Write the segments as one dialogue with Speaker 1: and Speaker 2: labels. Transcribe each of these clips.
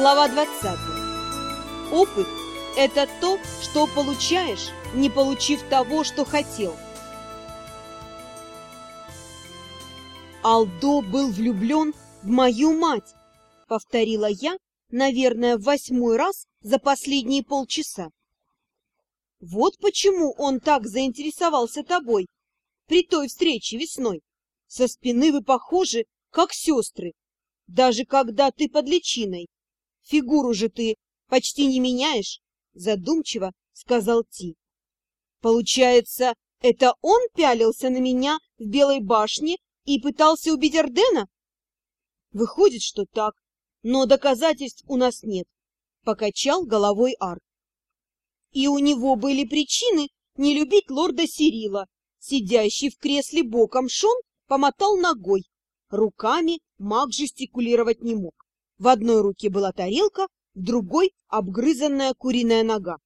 Speaker 1: Глава 20. Опыт – это то, что получаешь, не получив того, что хотел. Алдо был влюблен в мою мать, повторила я, наверное, в восьмой раз за последние полчаса. Вот почему он так заинтересовался тобой при той встрече весной. Со спины вы похожи, как сестры, даже когда ты под личиной. Фигуру же ты почти не меняешь, задумчиво сказал Ти. Получается, это он пялился на меня в Белой башне и пытался убить Ордена? Выходит, что так, но доказательств у нас нет, покачал головой Ар. И у него были причины не любить лорда Сирила. Сидящий в кресле боком Шон помотал ногой. Руками маг жестикулировать не мог. В одной руке была тарелка, в другой — обгрызанная куриная нога.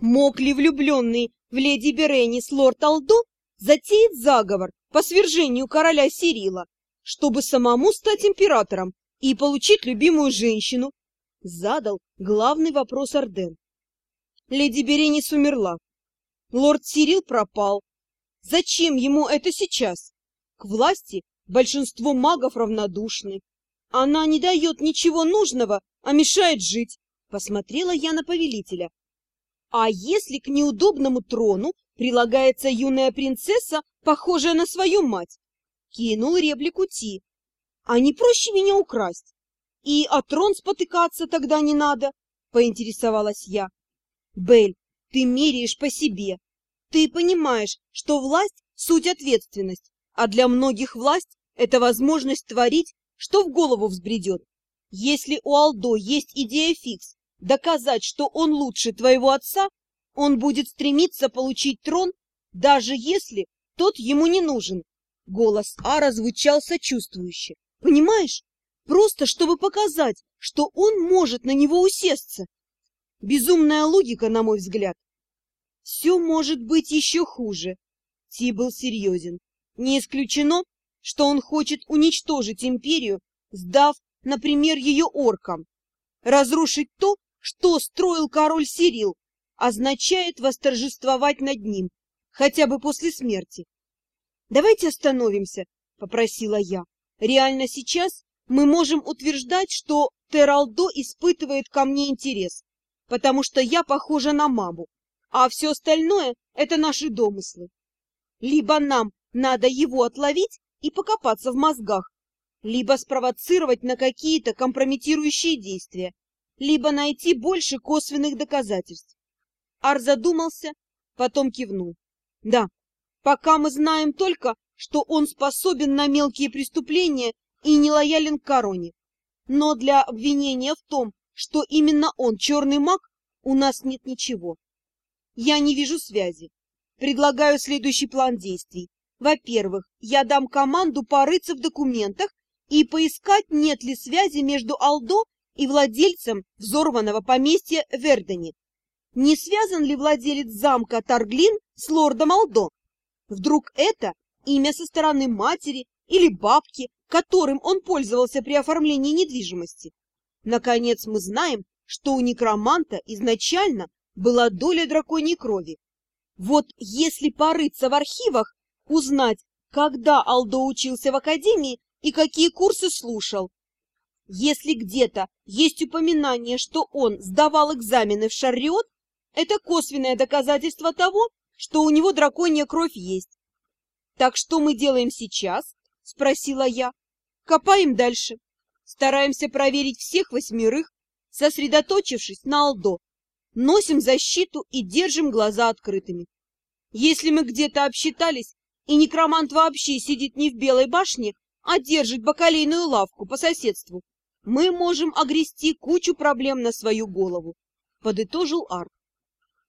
Speaker 1: Мог ли влюбленный в леди Беренис лорд Алдо затеять заговор по свержению короля Сирила, чтобы самому стать императором и получить любимую женщину? Задал главный вопрос Орден. Леди Беренис умерла. Лорд Сирил пропал. Зачем ему это сейчас? К власти большинство магов равнодушны. Она не дает ничего нужного, а мешает жить. Посмотрела я на повелителя. А если к неудобному трону прилагается юная принцесса, похожая на свою мать? Кинул реплику Ти. А не проще меня украсть? И о трон спотыкаться тогда не надо, поинтересовалась я. Бель, ты меряешь по себе. Ты понимаешь, что власть — суть ответственность, а для многих власть — это возможность творить, что в голову взбредет. Если у Алдо есть идея фикс, доказать, что он лучше твоего отца, он будет стремиться получить трон, даже если тот ему не нужен. Голос Ара звучал сочувствующе. Понимаешь? Просто чтобы показать, что он может на него усесться. Безумная логика, на мой взгляд. Все может быть еще хуже. Ти был серьезен. Не исключено, что он хочет уничтожить империю, сдав, например, ее оркам. Разрушить то, что строил король Сирил, означает восторжествовать над ним, хотя бы после смерти. «Давайте остановимся», — попросила я. «Реально сейчас мы можем утверждать, что Тералдо испытывает ко мне интерес потому что я похожа на маму, а все остальное — это наши домыслы. Либо нам надо его отловить и покопаться в мозгах, либо спровоцировать на какие-то компрометирующие действия, либо найти больше косвенных доказательств. Ар задумался, потом кивнул. Да, пока мы знаем только, что он способен на мелкие преступления и не лоялен к короне. Но для обвинения в том, что именно он черный маг, у нас нет ничего. Я не вижу связи. Предлагаю следующий план действий. Во-первых, я дам команду порыться в документах и поискать, нет ли связи между Алдо и владельцем взорванного поместья Вердени. Не связан ли владелец замка Тарглин с лордом Алдо? Вдруг это имя со стороны матери или бабки, которым он пользовался при оформлении недвижимости? Наконец мы знаем, что у некроманта изначально была доля драконьей крови. Вот если порыться в архивах, узнать, когда Алдо учился в академии и какие курсы слушал. Если где-то есть упоминание, что он сдавал экзамены в Шарриот, это косвенное доказательство того, что у него драконья кровь есть. «Так что мы делаем сейчас?» — спросила я. «Копаем дальше». Стараемся проверить всех восьмерых, сосредоточившись на Алдо. Носим защиту и держим глаза открытыми. Если мы где-то обсчитались, и некромант вообще сидит не в Белой башне, а держит бакалейную лавку по соседству, мы можем огрести кучу проблем на свою голову, — подытожил Арк.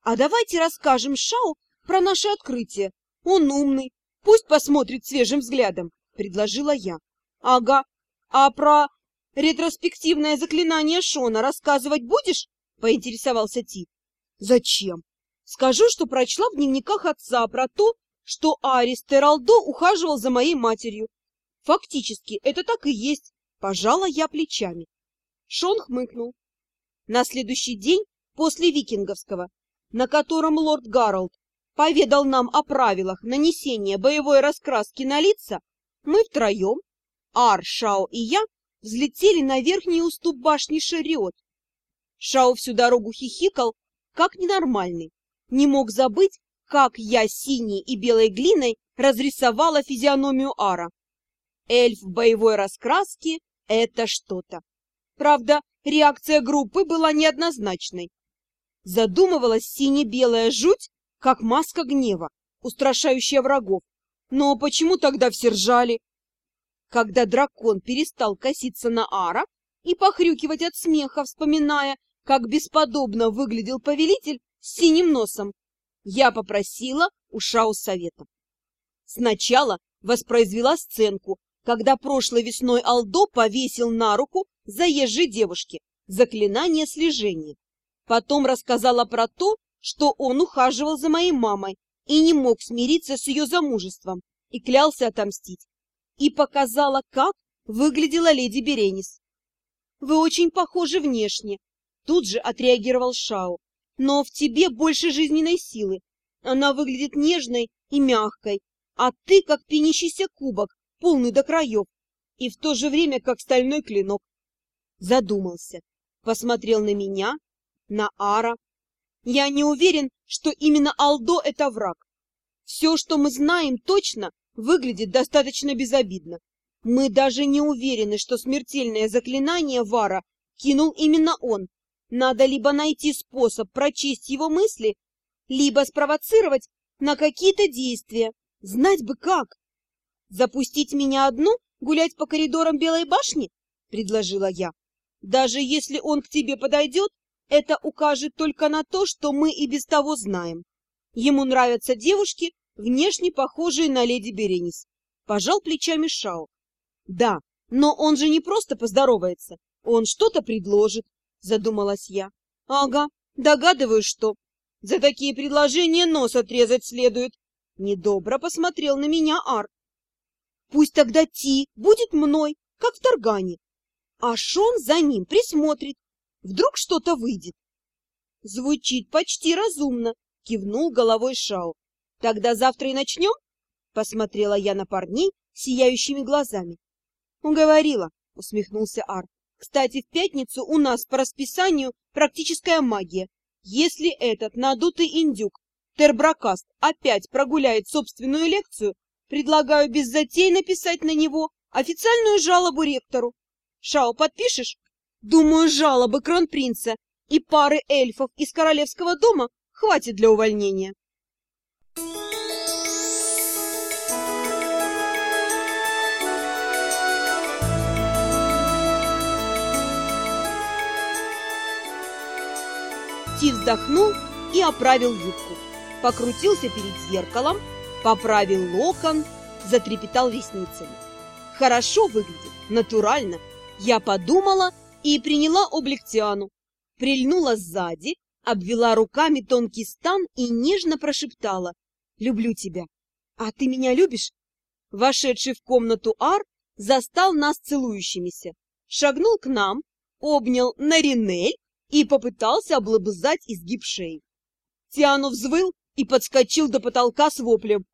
Speaker 1: А давайте расскажем Шау про наше открытие. Он умный, пусть посмотрит свежим взглядом, — предложила я. Ага, а про ретроспективное заклинание Шона рассказывать будешь? — поинтересовался Ти. — Зачем? Скажу, что прочла в дневниках отца про то, что Арис Тералдо ухаживал за моей матерью. Фактически, это так и есть. Пожала я плечами. Шон хмыкнул. На следующий день, после викинговского, на котором лорд Гарольд поведал нам о правилах нанесения боевой раскраски на лица, мы втроем, Ар, Шао и я, взлетели на верхний уступ башни Шариот. Шао всю дорогу хихикал, как ненормальный. Не мог забыть, как я синей и белой глиной разрисовала физиономию Ара. Эльф в боевой раскраске — это что-то. Правда, реакция группы была неоднозначной. Задумывалась сине-белая жуть, как маска гнева, устрашающая врагов. Но почему тогда все ржали? Когда дракон перестал коситься на Ара и похрюкивать от смеха, вспоминая, как бесподобно выглядел повелитель с синим носом, я попросила у Шау совета. Сначала воспроизвела сценку, когда прошлой весной Алдо повесил на руку заезжей девушке заклинание слежения. Потом рассказала про то, что он ухаживал за моей мамой и не мог смириться с ее замужеством и клялся отомстить. И показала, как выглядела леди Беренис. «Вы очень похожи внешне», — тут же отреагировал Шао. «Но в тебе больше жизненной силы. Она выглядит нежной и мягкой, а ты как пенящийся кубок, полный до краев, и в то же время как стальной клинок. Задумался, посмотрел на меня, на Ара. Я не уверен, что именно Алдо — это враг. Все, что мы знаем точно, выглядит достаточно безобидно. Мы даже не уверены, что смертельное заклинание Вара кинул именно он. Надо либо найти способ прочесть его мысли, либо спровоцировать на какие-то действия. Знать бы как. Запустить меня одну гулять по коридорам Белой башни? Предложила я. Даже если он к тебе подойдет, это укажет только на то, что мы и без того знаем. Ему нравятся девушки, внешне похожие на леди Беренис. Пожал плечами Шао. Да, но он же не просто поздоровается, он что-то предложит, задумалась я. Ага, догадываюсь, что. За такие предложения нос отрезать следует. Недобро посмотрел на меня Ар. Пусть тогда Ти будет мной, как в Таргане, а Шон за ним присмотрит. Вдруг что-то выйдет. Звучит почти разумно, кивнул головой Шао. Тогда завтра и начнем? Посмотрела я на парней сияющими глазами. Уговорила, усмехнулся Ар. Кстати, в пятницу у нас по расписанию практическая магия. Если этот надутый индюк Тербракаст опять прогуляет собственную лекцию, предлагаю без затей написать на него официальную жалобу ректору. Шао, подпишешь? Думаю, жалобы кронпринца и пары эльфов из королевского дома хватит для увольнения. Ти вздохнул и оправил юбку покрутился перед зеркалом, поправил локон, затрепетал ресницами. Хорошо выглядит, натурально. Я подумала и приняла облик Тиану. Прильнула сзади, обвела руками тонкий стан и нежно прошептала «Люблю тебя». «А ты меня любишь?» Вошедший в комнату Ар застал нас целующимися, шагнул к нам, обнял Наринель и попытался облобызать изгиб шеи. Тиану взвыл и подскочил до потолка с воплем.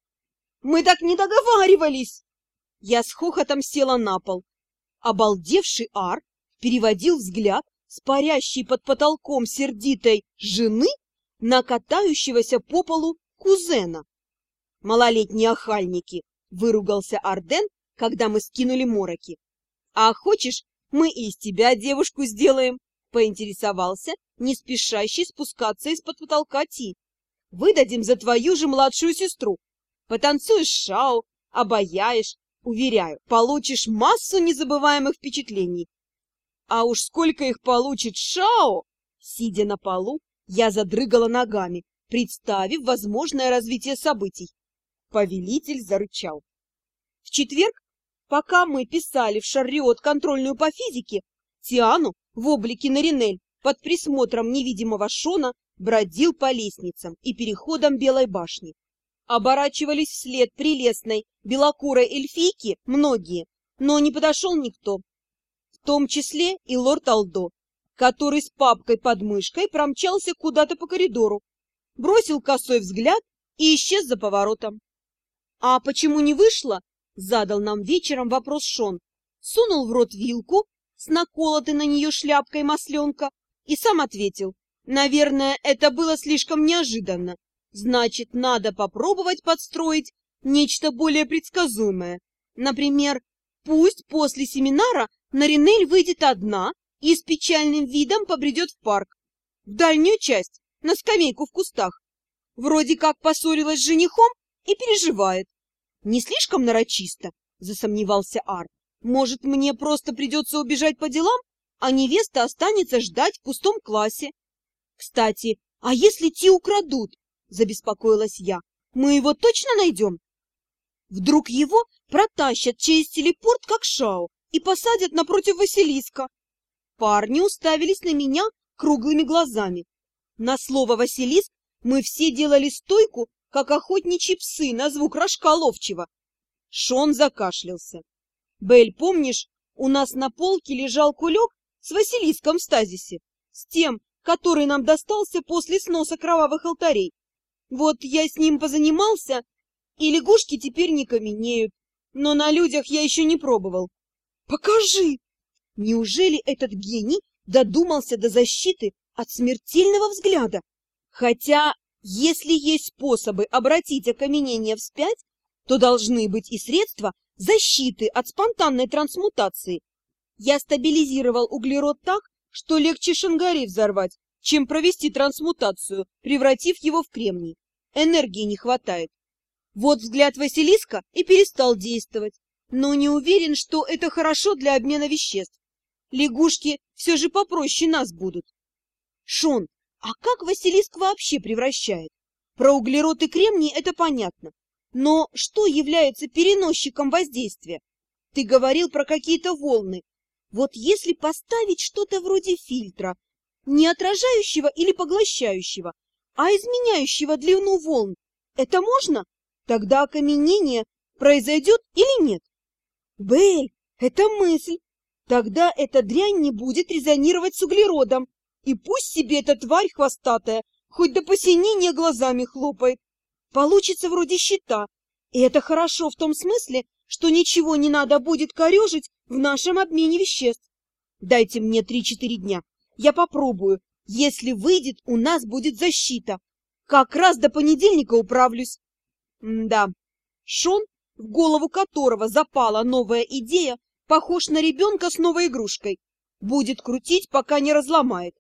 Speaker 1: «Мы так не договаривались!» Я с хохотом села на пол. Обалдевший Ар переводил взгляд с парящей под потолком сердитой жены на катающегося по полу кузена. «Малолетние охальники!» — выругался Арден, когда мы скинули мороки. «А хочешь, мы из тебя девушку сделаем?» — поинтересовался, не спешащий спускаться из-под потолка Ти. Выдадим за твою же младшую сестру. Потанцуешь шау, обаяешь. Уверяю, получишь массу незабываемых впечатлений. А уж сколько их получит Шао! Сидя на полу, я задрыгала ногами, представив возможное развитие событий. Повелитель зарычал. В четверг, пока мы писали в Шарриот контрольную по физике, Тиану в облике Наринель под присмотром невидимого Шона бродил по лестницам и переходам Белой башни. Оборачивались вслед прелестной белокурой эльфийки многие, но не подошел никто. В том числе и лорд Алдо, который с папкой под мышкой промчался куда-то по коридору, бросил косой взгляд и исчез за поворотом. «А почему не вышло?» — задал нам вечером вопрос Шон. Сунул в рот вилку с наколотой на нее шляпкой масленка и сам ответил. «Наверное, это было слишком неожиданно. Значит, надо попробовать подстроить нечто более предсказуемое. Например, пусть после семинара Наринель выйдет одна и с печальным видом побредет в парк. В дальнюю часть, на скамейку в кустах. Вроде как поссорилась с женихом и переживает. Не слишком нарочисто, засомневался Ар. Может, мне просто придется убежать по делам, а невеста останется ждать в пустом классе? Кстати, а если те украдут? Забеспокоилась я. Мы его точно найдем? Вдруг его протащат через телепорт, как Шао, и посадят напротив Василиска. Парни уставились на меня круглыми глазами. На слово «Василиск» мы все делали стойку, как охотничьи псы на звук рожка ловчего. Шон закашлялся. «Бель, помнишь, у нас на полке лежал кулек с Василиском в стазисе, с тем, который нам достался после сноса кровавых алтарей? Вот я с ним позанимался, и лягушки теперь не каменеют, но на людях я еще не пробовал. Покажи! Неужели этот гений додумался до защиты от смертельного взгляда? Хотя, если есть способы обратить окаменение вспять, то должны быть и средства защиты от спонтанной трансмутации. Я стабилизировал углерод так, что легче шангари взорвать, чем провести трансмутацию, превратив его в кремний. Энергии не хватает. Вот взгляд Василиска и перестал действовать, но не уверен, что это хорошо для обмена веществ. Лягушки все же попроще нас будут. Шон, а как Василиск вообще превращает? Про углерод и кремний это понятно. Но что является переносчиком воздействия? Ты говорил про какие-то волны. Вот если поставить что-то вроде фильтра, не отражающего или поглощающего, а изменяющего длину волн, это можно? Тогда окаменение произойдет или нет? Бель, это мысль. Тогда эта дрянь не будет резонировать с углеродом. И пусть себе эта тварь хвостатая хоть до посинения глазами хлопает. Получится вроде щита. И это хорошо в том смысле, что ничего не надо будет корежить в нашем обмене веществ. Дайте мне три-четыре дня. Я попробую. Если выйдет, у нас будет защита. Как раз до понедельника управлюсь. М да, Шон, в голову которого запала новая идея, похож на ребенка с новой игрушкой. Будет крутить, пока не разломает.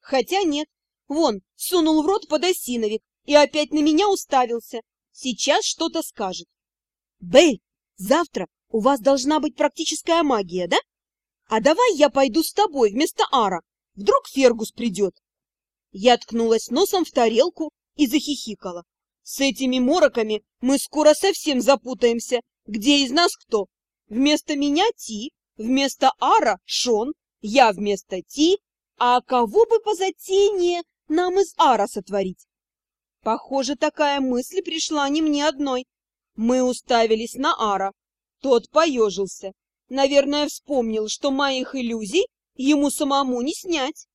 Speaker 1: Хотя нет. Вон, сунул в рот подосиновик и опять на меня уставился. Сейчас что-то скажет. Бэй, завтра у вас должна быть практическая магия, да? А давай я пойду с тобой вместо Ара. Вдруг Фергус придет. Я ткнулась носом в тарелку и захихикала. С этими мороками мы скоро совсем запутаемся, где из нас кто. Вместо меня Ти, вместо Ара Шон, я вместо Ти, а кого бы по затенье нам из Ара сотворить? Похоже, такая мысль пришла не мне одной. Мы уставились на Ара. Тот поежился. Наверное, вспомнил, что моих иллюзий ему самому не снять.